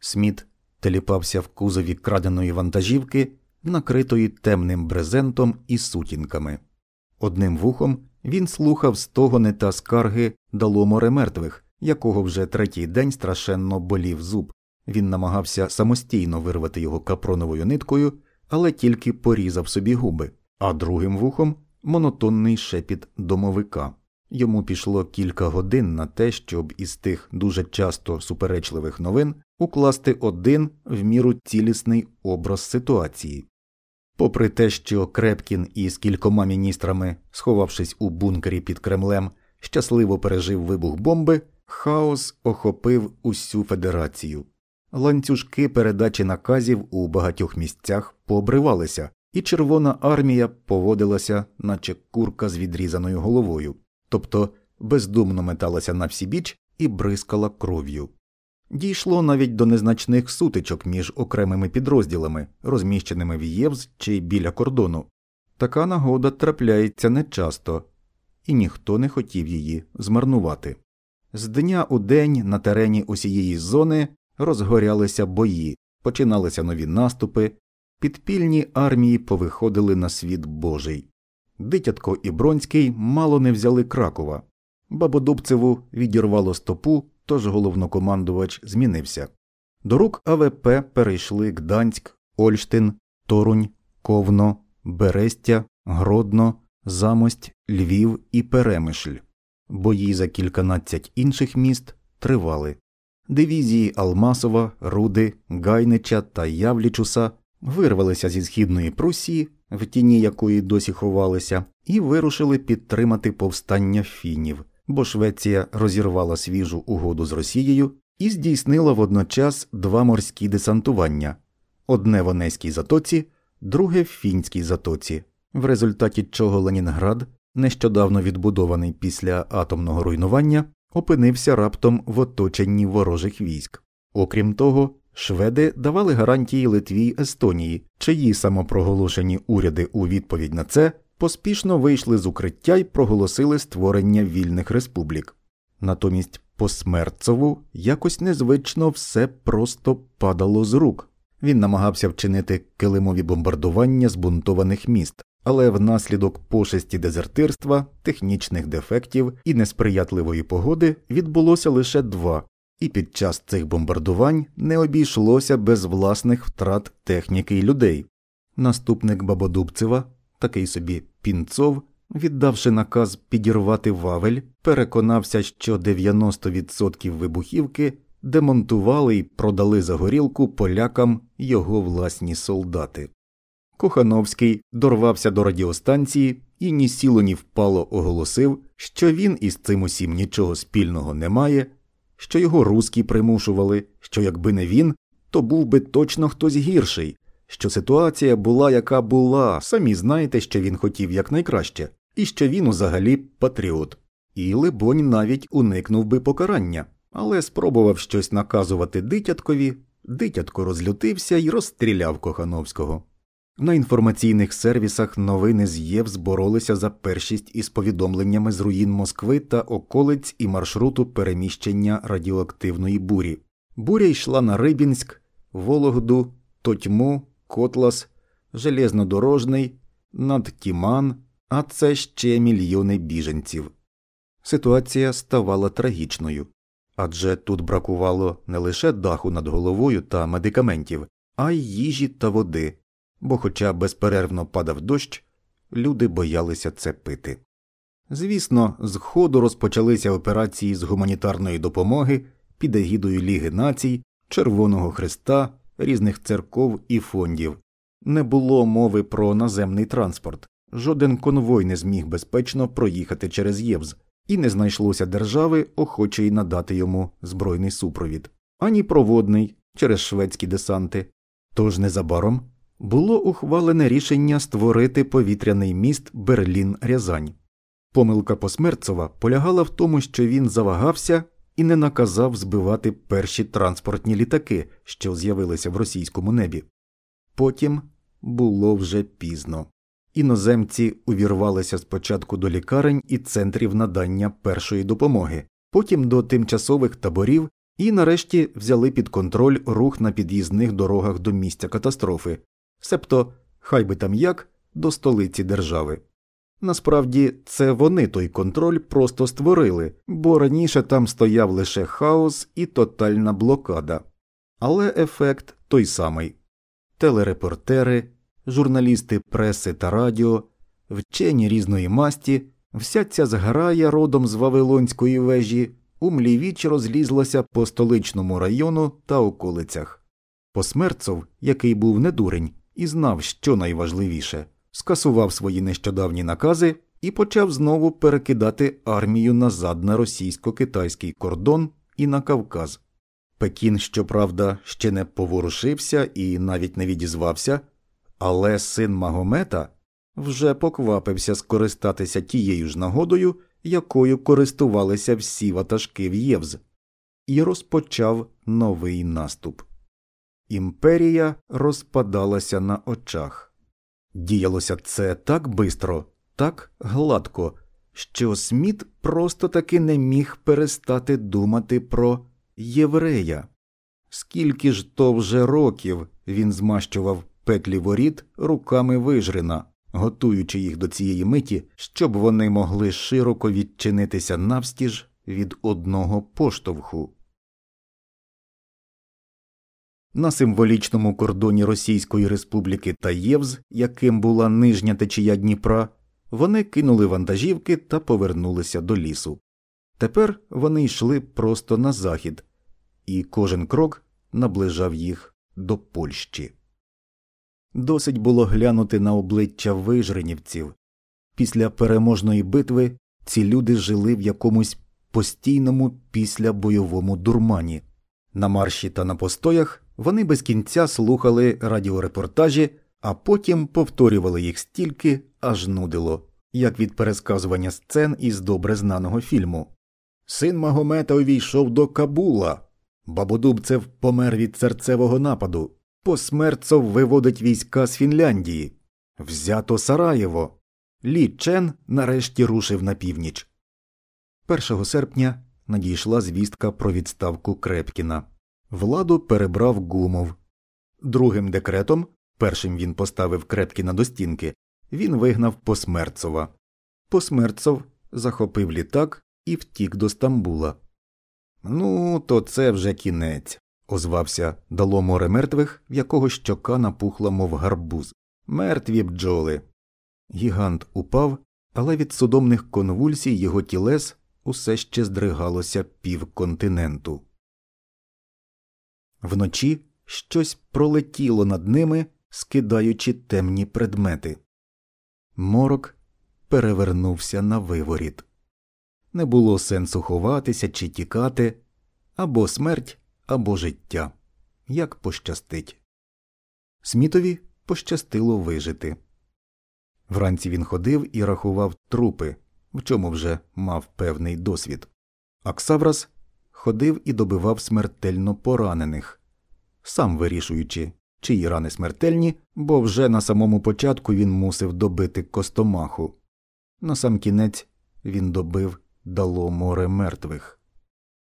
Сміт теліпався в кузові краденої вантажівки, накритої темним брезентом і сутінками. Одним вухом він слухав стогони та скарги дало море мертвих, якого вже третій день страшенно болів зуб. Він намагався самостійно вирвати його капроновою ниткою, але тільки порізав собі губи, а другим вухом монотонний шепіт домовика. Йому пішло кілька годин на те, щоб із тих дуже часто суперечливих новин укласти один в міру цілісний образ ситуації. Попри те, що Крепкін із кількома міністрами, сховавшись у бункері під Кремлем, щасливо пережив вибух бомби, хаос охопив усю федерацію. Ланцюжки передачі наказів у багатьох місцях пообривалися, і Червона армія поводилася, наче курка з відрізаною головою, тобто бездумно металася на всі і бризкала кров'ю. Дійшло навіть до незначних сутичок між окремими підрозділами, розміщеними в Євз чи біля кордону. Така нагода трапляється нечасто, і ніхто не хотів її змарнувати. З дня у день на терені усієї зони розгорялися бої, починалися нові наступи, підпільні армії повиходили на світ Божий. Дитятко і Бронський мало не взяли Кракова. Бабодубцеву відірвало стопу, тож головнокомандувач змінився. До рук АВП перейшли Гданськ, Ольштин, Торунь, Ковно, Берестя, Гродно, Замость, Львів і Перемишль. Бої за кільканадцять інших міст тривали. Дивізії Алмасова, Руди, Гайнича та Явлічуса вирвалися зі східної Прусії, в тіні якої досі ховалися, і вирушили підтримати повстання фінів, бо Швеція розірвала свіжу угоду з Росією і здійснила водночас два морські десантування одне в Онезькій затоці, друге в фінській затоці, в результаті чого Ленінград, нещодавно відбудований після атомного руйнування, опинився раптом в оточенні ворожих військ. Окрім того, шведи давали гарантії Литві й Естонії, чиї самопроголошені уряди у відповідь на це поспішно вийшли з укриття й проголосили створення вільних республік. Натомість посмерцову якось незвично все просто падало з рук. Він намагався вчинити килимові бомбардування збунтованих міст, але внаслідок пошесті дезертирства, технічних дефектів і несприятливої погоди відбулося лише два, і під час цих бомбардувань не обійшлося без власних втрат техніки й людей. Наступник Бабодубцева, такий собі пінцов, віддавши наказ підірвати Вавель, переконався, що 90% вибухівки демонтували і продали за горілку полякам його власні солдати. Кохановський дорвався до радіостанції і ні сіло, ні впало оголосив, що він із цим усім нічого спільного не має, що його руські примушували, що якби не він, то був би точно хтось гірший, що ситуація була, яка була, самі знаєте, що він хотів якнайкраще, і що він узагалі патріот. І, либонь, навіть уникнув би покарання, але спробував щось наказувати дитяткові, дитятко розлютився і розстріляв Кохановського. На інформаційних сервісах новини з ЄВ боролися за першість із повідомленнями з руїн Москви та околиць і маршруту переміщення радіоактивної бурі. Буря йшла на Рибінськ, Вологду, Тотьму, Котлас, Железнодорожний, над Тіман, а це ще мільйони біженців. Ситуація ставала трагічною адже тут бракувало не лише даху над головою та медикаментів, а й їжі та води бо, хоча безперервно падав дощ, люди боялися це пити. Звісно, з ходу розпочалися операції з гуманітарної допомоги під егідою Ліги націй, Червоного Христа, різних церков і фондів. Не було мови про наземний транспорт, жоден конвой не зміг безпечно проїхати через Євз, і не знайшлося держави, охочої надати йому збройний супровід, ані проводний через шведські десанти. Тож незабаром було ухвалене рішення створити повітряний міст Берлін Рязань. Помилка Посмерцова полягала в тому, що він завагався і не наказав збивати перші транспортні літаки, що з'явилися в російському небі. Потім було вже пізно. Іноземці увірвалися спочатку до лікарень і центрів надання першої допомоги, потім до тимчасових таборів і нарешті взяли під контроль рух на під'їзних дорогах до місця катастрофи, себто, хай би там як, до столиці держави. Насправді це вони той контроль просто створили, бо раніше там стояв лише хаос і тотальна блокада. Але ефект той самий телерепортери, журналісти преси та радіо, вчені різної масті, вся ця зграя родом з Вавилонської вежі умлівіч розлізлася по столичному району та околицях. Посмерцов, який був не дурень і знав, що найважливіше, скасував свої нещодавні накази і почав знову перекидати армію назад на російсько-китайський кордон і на Кавказ. Пекін, щоправда, ще не поворушився і навіть не відізвався, але син Магомета вже поквапився скористатися тією ж нагодою, якою користувалися всі ватажки в Євз, і розпочав новий наступ. Імперія розпадалася на очах. Діялося це так бистро, так гладко, що Сміт просто таки не міг перестати думати про єврея. Скільки ж то вже років він змащував петлі воріт руками вижрина, готуючи їх до цієї миті, щоб вони могли широко відчинитися навстіж від одного поштовху. На символічному кордоні Російської Республіки та Євз, яким була нижня течія Дніпра, вони кинули вантажівки та повернулися до лісу. Тепер вони йшли просто на захід, і кожен крок наближав їх до Польщі. Досить було глянути на обличчя вижренівців. Після переможної битви ці люди жили в якомусь постійному післябойовому дурмані. На марші та на постоях вони без кінця слухали радіорепортажі, а потім повторювали їх стільки, аж нудило, як від пересказування сцен із добре знаного фільму. Син Магомета увійшов до Кабула. Бабодубцев помер від серцевого нападу. Посмерцов виводить війська з Фінляндії. Взято Сараєво. Лі Чен нарешті рушив на північ. 1 серпня надійшла звістка про відставку Крепкіна. Владу перебрав гумов. Другим декретом, першим він поставив Крепкіна до стінки, він вигнав Посмерцова. Посмерцов захопив літак і втік до Стамбула. Ну, то це вже кінець, озвався дало море мертвих, в якого щока напухла, мов гарбуз. Мертві бджоли. Гігант упав, але від судомних конвульсій його тілес усе ще здригалося півконтиненту. Вночі щось пролетіло над ними, скидаючи темні предмети. Морок перевернувся на виворіт. Не було сенсу ховатися чи тікати або смерть, або життя, як пощастить. Смітові пощастило вижити. Вранці він ходив і рахував трупи, в чому вже мав певний досвід. Аксаврас ходив і добивав смертельно поранених, сам вирішуючи, чиї рани смертельні, бо вже на самому початку він мусив добити костомаху. На сам кінець він добив дало море мертвих.